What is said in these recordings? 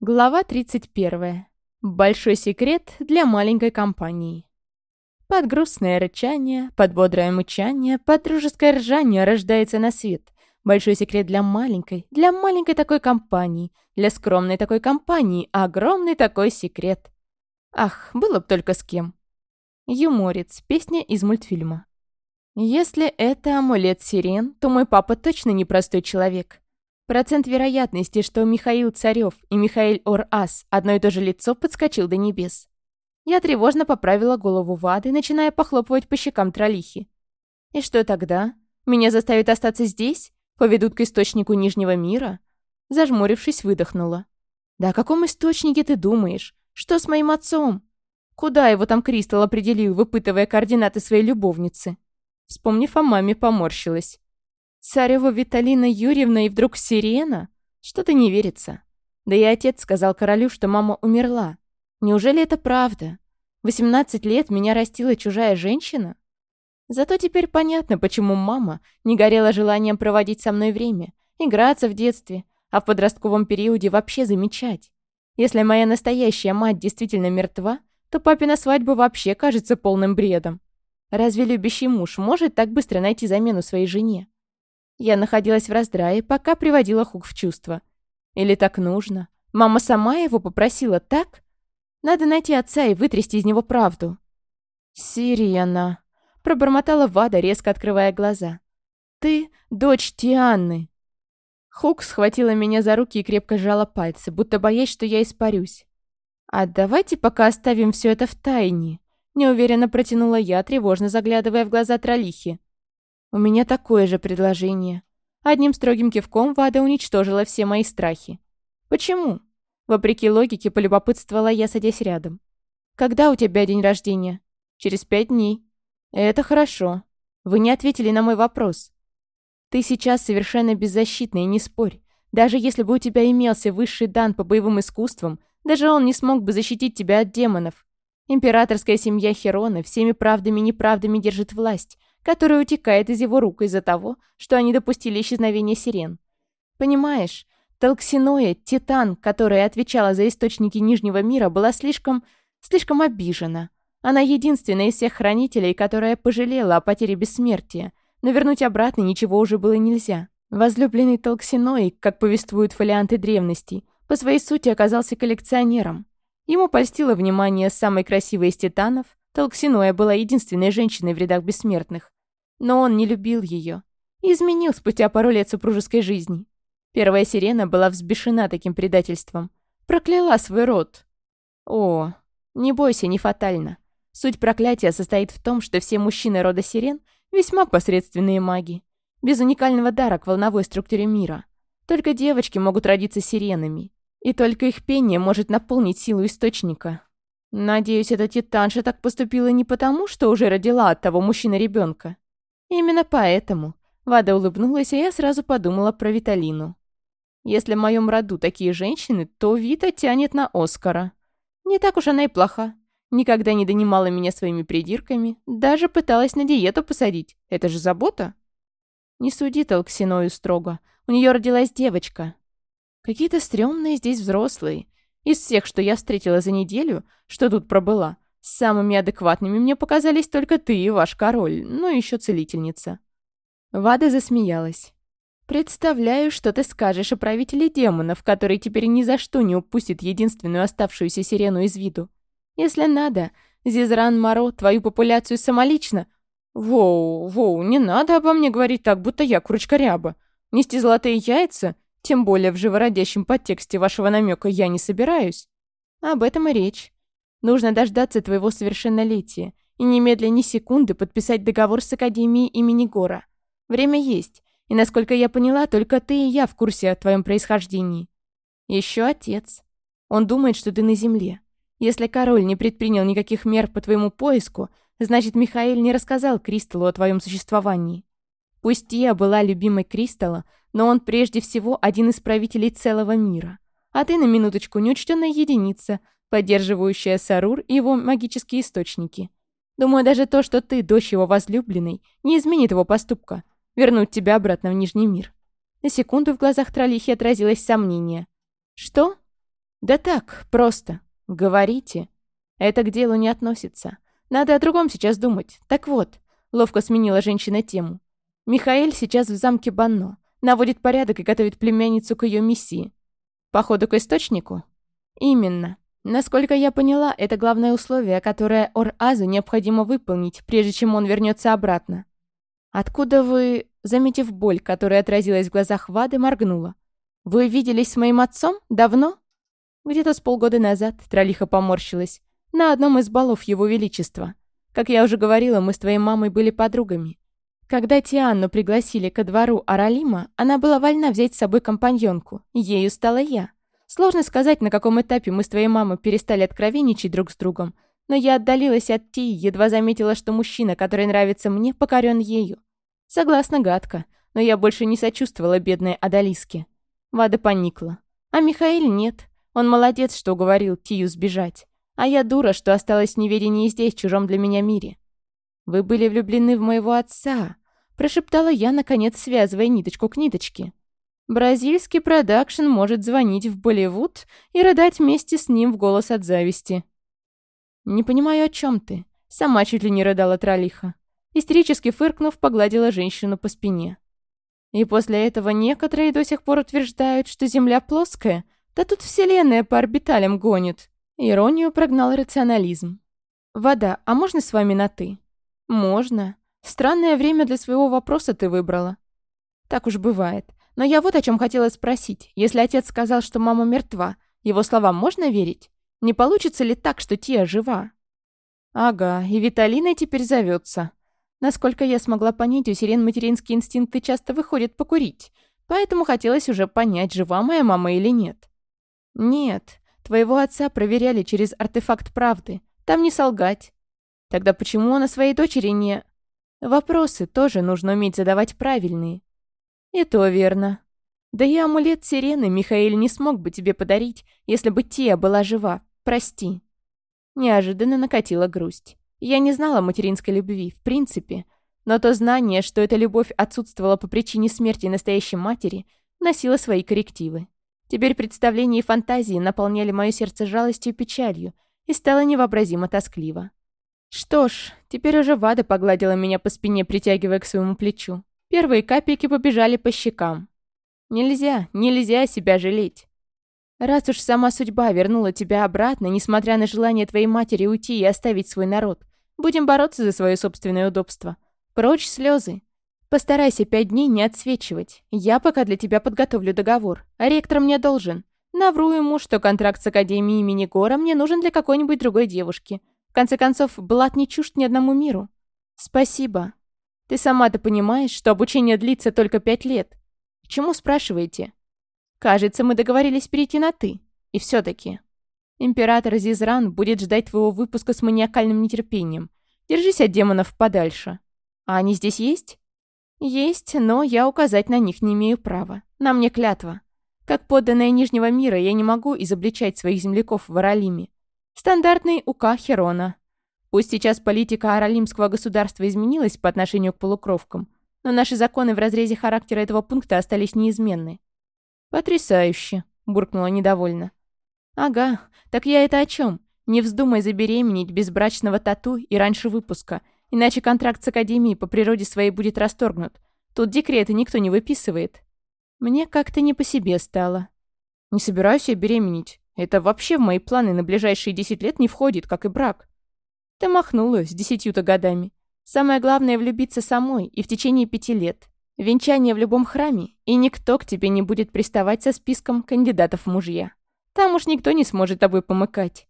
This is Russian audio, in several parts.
Глава 31. Большой секрет для маленькой компании. Под грустное рычание, под бодрое мычание, под дружеское ржание рождается на свет. Большой секрет для маленькой, для маленькой такой компании, для скромной такой компании, огромный такой секрет. Ах, было бы только с кем. Юморец, песня из мультфильма. Если это амулет сирен, то мой папа точно непростой человек. Процент вероятности, что Михаил Царёв и Михаил Ор-Ас одно и то же лицо, подскочил до небес. Я тревожно поправила голову Вады, начиная похлопывать по щекам тролихи. «И что тогда? Меня заставят остаться здесь? Поведут к источнику Нижнего мира?» Зажмурившись, выдохнула. «Да о каком источнике ты думаешь? Что с моим отцом? Куда его там Кристалл определил, выпытывая координаты своей любовницы?» Вспомнив о маме, поморщилась. Царева Виталина Юрьевна и вдруг сирена? Что-то не верится. Да и отец сказал королю, что мама умерла. Неужели это правда? 18 лет меня растила чужая женщина? Зато теперь понятно, почему мама не горела желанием проводить со мной время, играться в детстве, а в подростковом периоде вообще замечать. Если моя настоящая мать действительно мертва, то папина свадьба вообще кажется полным бредом. Разве любящий муж может так быстро найти замену своей жене? Я находилась в раздрае, пока приводила Хук в чувство. Или так нужно? Мама сама его попросила, так? Надо найти отца и вытрясти из него правду. «Сирена», — пробормотала Вада, резко открывая глаза. «Ты дочь Тианны». Хук схватила меня за руки и крепко сжала пальцы, будто боясь, что я испарюсь. «А давайте пока оставим все это в тайне», — неуверенно протянула я, тревожно заглядывая в глаза Тролихи. «У меня такое же предложение». Одним строгим кивком Вада уничтожила все мои страхи. «Почему?» Вопреки логике, полюбопытствовала я, садясь рядом. «Когда у тебя день рождения?» «Через пять дней». «Это хорошо. Вы не ответили на мой вопрос». «Ты сейчас совершенно беззащитный, не спорь. Даже если бы у тебя имелся высший дан по боевым искусствам, даже он не смог бы защитить тебя от демонов. Императорская семья Херона всеми правдами и неправдами держит власть, которая утекает из его рук из-за того, что они допустили исчезновение сирен. Понимаешь, Толксиноя, Титан, которая отвечала за источники Нижнего мира, была слишком... слишком обижена. Она единственная из всех хранителей, которая пожалела о потере бессмертия, но вернуть обратно ничего уже было нельзя. Возлюбленный Толксиной, как повествуют фолианты древности, по своей сути оказался коллекционером. Ему польстило внимание самой красивой из титанов, Толксиноя была единственной женщиной в рядах бессмертных. Но он не любил ее. И изменил спустя пару лет супружеской жизни. Первая сирена была взбешена таким предательством. Прокляла свой род. О, не бойся, не фатально. Суть проклятия состоит в том, что все мужчины рода сирен весьма посредственные маги. Без уникального дара к волновой структуре мира. Только девочки могут родиться сиренами. И только их пение может наполнить силу источника. Надеюсь, эта титанша так поступила не потому, что уже родила от того мужчины ребенка. Именно поэтому. Вада улыбнулась, и я сразу подумала про Виталину. Если в моем роду такие женщины, то Вита тянет на Оскара. Не так уж она и плоха. Никогда не донимала меня своими придирками. Даже пыталась на диету посадить. Это же забота. Не суди Толксиною строго. У нее родилась девочка. Какие-то стрёмные здесь взрослые. Из всех, что я встретила за неделю, что тут пробыла, самыми адекватными мне показались только ты и ваш король, ну и ещё целительница». Вада засмеялась. «Представляю, что ты скажешь о правителе демонов, который теперь ни за что не упустит единственную оставшуюся сирену из виду. Если надо, Зизран Моро твою популяцию самолично...» «Воу, воу, не надо обо мне говорить так, будто я курочка-ряба. Нести золотые яйца тем более в живородящем подтексте вашего намека я не собираюсь. Об этом и речь. Нужно дождаться твоего совершеннолетия и немедленно ни секунды подписать договор с Академией имени Гора. Время есть, и, насколько я поняла, только ты и я в курсе о твоем происхождении. Еще отец. Он думает, что ты на земле. Если король не предпринял никаких мер по твоему поиску, значит, Михаил не рассказал Кристаллу о твоем существовании. Пусть Тия была любимой Кристалла, но он прежде всего один из правителей целого мира. А ты на минуточку неучтенная единица, поддерживающая Сарур и его магические источники. Думаю, даже то, что ты дочь его возлюбленной, не изменит его поступка. Вернуть тебя обратно в Нижний мир. На секунду в глазах Тролихи отразилось сомнение. «Что?» «Да так, просто. Говорите. Это к делу не относится. Надо о другом сейчас думать. Так вот», — ловко сменила женщина тему. Михаэль сейчас в замке Банно, наводит порядок и готовит племянницу к ее миссии. Походу к источнику? Именно. Насколько я поняла, это главное условие, которое Ор-Азу необходимо выполнить, прежде чем он вернется обратно. Откуда вы, заметив боль, которая отразилась в глазах Вады, моргнула? Вы виделись с моим отцом? Давно? Где-то с полгода назад Тролиха поморщилась. На одном из балов Его Величества. Как я уже говорила, мы с твоей мамой были подругами. Когда Тианну пригласили ко двору Аралима, она была вольна взять с собой компаньонку. Ею стала я. Сложно сказать, на каком этапе мы с твоей мамой перестали откровенничать друг с другом, но я отдалилась от Ти, едва заметила, что мужчина, который нравится мне, покорен ею. Согласна, гадко, но я больше не сочувствовала бедной Адалиске. Вада поникла. А Михаил нет. Он молодец, что уговорил Тию сбежать. А я дура, что осталась в неведении здесь, в чужом для меня мире. «Вы были влюблены в моего отца», — прошептала я, наконец, связывая ниточку к ниточке. «Бразильский продакшн может звонить в Болливуд и рыдать вместе с ним в голос от зависти». «Не понимаю, о чем ты?» — сама чуть ли не рыдала Тролиха. Истерически фыркнув, погладила женщину по спине. «И после этого некоторые до сих пор утверждают, что Земля плоская, да тут Вселенная по орбиталям гонит». Иронию прогнал рационализм. «Вода, а можно с вами на «ты»?» «Можно. Странное время для своего вопроса ты выбрала». «Так уж бывает. Но я вот о чем хотела спросить. Если отец сказал, что мама мертва, его словам можно верить? Не получится ли так, что Тия жива?» «Ага, и Виталина теперь зовется. Насколько я смогла понять, у сирен материнские инстинкты часто выходят покурить, поэтому хотелось уже понять, жива моя мама или нет. «Нет, твоего отца проверяли через артефакт правды. Там не солгать. Тогда почему она своей дочери не... Вопросы тоже нужно уметь задавать правильные. И то верно. Да и амулет сирены Михаил не смог бы тебе подарить, если бы Тия была жива. Прости. Неожиданно накатила грусть. Я не знала материнской любви, в принципе, но то знание, что эта любовь отсутствовала по причине смерти настоящей матери, носило свои коррективы. Теперь представления и фантазии наполняли мое сердце жалостью и печалью, и стало невообразимо тоскливо. Что ж, теперь уже Вада погладила меня по спине, притягивая к своему плечу. Первые капельки побежали по щекам. Нельзя, нельзя себя жалеть. Раз уж сама судьба вернула тебя обратно, несмотря на желание твоей матери уйти и оставить свой народ, будем бороться за свое собственное удобство. Прочь слезы. Постарайся пять дней не отсвечивать. Я пока для тебя подготовлю договор. А ректор мне должен. Навру ему, что контракт с Академией имени Гора мне нужен для какой-нибудь другой девушки конце концов, Блат не чужд ни одному миру. Спасибо. Ты сама-то понимаешь, что обучение длится только пять лет. К чему спрашиваете? Кажется, мы договорились перейти на «ты». И все-таки. Император Зизран будет ждать твоего выпуска с маниакальным нетерпением. Держись от демонов подальше. А они здесь есть? Есть, но я указать на них не имею права. На мне клятва. Как подданная Нижнего мира, я не могу изобличать своих земляков в Аралиме. Стандартный УК Херона. Пусть сейчас политика Аралимского государства изменилась по отношению к полукровкам, но наши законы в разрезе характера этого пункта остались неизменны. «Потрясающе», — буркнула недовольно. «Ага, так я это о чем? Не вздумай забеременеть безбрачного тату и раньше выпуска, иначе контракт с Академией по природе своей будет расторгнут. Тут декреты никто не выписывает». Мне как-то не по себе стало. «Не собираюсь я беременеть. Это вообще в мои планы на ближайшие десять лет не входит, как и брак. Ты махнула с десятью-то годами. Самое главное – влюбиться самой и в течение пяти лет. Венчание в любом храме, и никто к тебе не будет приставать со списком кандидатов в мужья. Там уж никто не сможет тобой помыкать.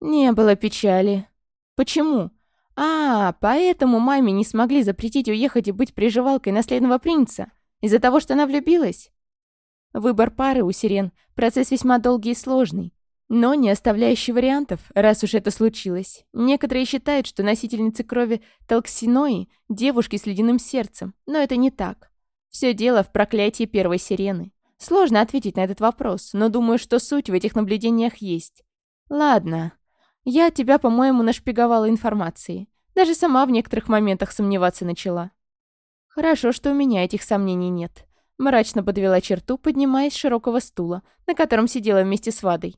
Не было печали. Почему? А, поэтому маме не смогли запретить уехать и быть приживалкой наследного принца? Из-за того, что она влюбилась? Выбор пары у сирен – процесс весьма долгий и сложный, но не оставляющий вариантов, раз уж это случилось. Некоторые считают, что носительницы крови толксинои – девушки с ледяным сердцем, но это не так. Все дело в проклятии первой сирены. Сложно ответить на этот вопрос, но думаю, что суть в этих наблюдениях есть. Ладно. Я тебя, по-моему, нашпиговала информацией. Даже сама в некоторых моментах сомневаться начала. Хорошо, что у меня этих сомнений нет. Мрачно подвела черту, поднимаясь с широкого стула, на котором сидела вместе с Вадой.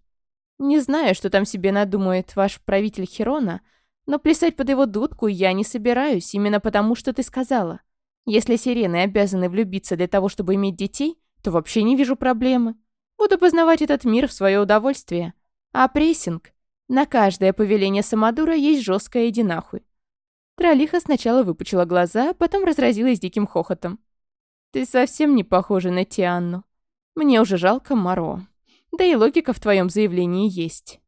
«Не знаю, что там себе надумает ваш правитель Херона, но плясать под его дудку я не собираюсь, именно потому, что ты сказала. Если сирены обязаны влюбиться для того, чтобы иметь детей, то вообще не вижу проблемы. Буду познавать этот мир в свое удовольствие. А прессинг? На каждое повеление Самодура есть жесткая иди. Тролиха сначала выпучила глаза, а потом разразилась диким хохотом. Ты совсем не похожа на Тианну. Мне уже жалко Маро. Да и логика в твоем заявлении есть.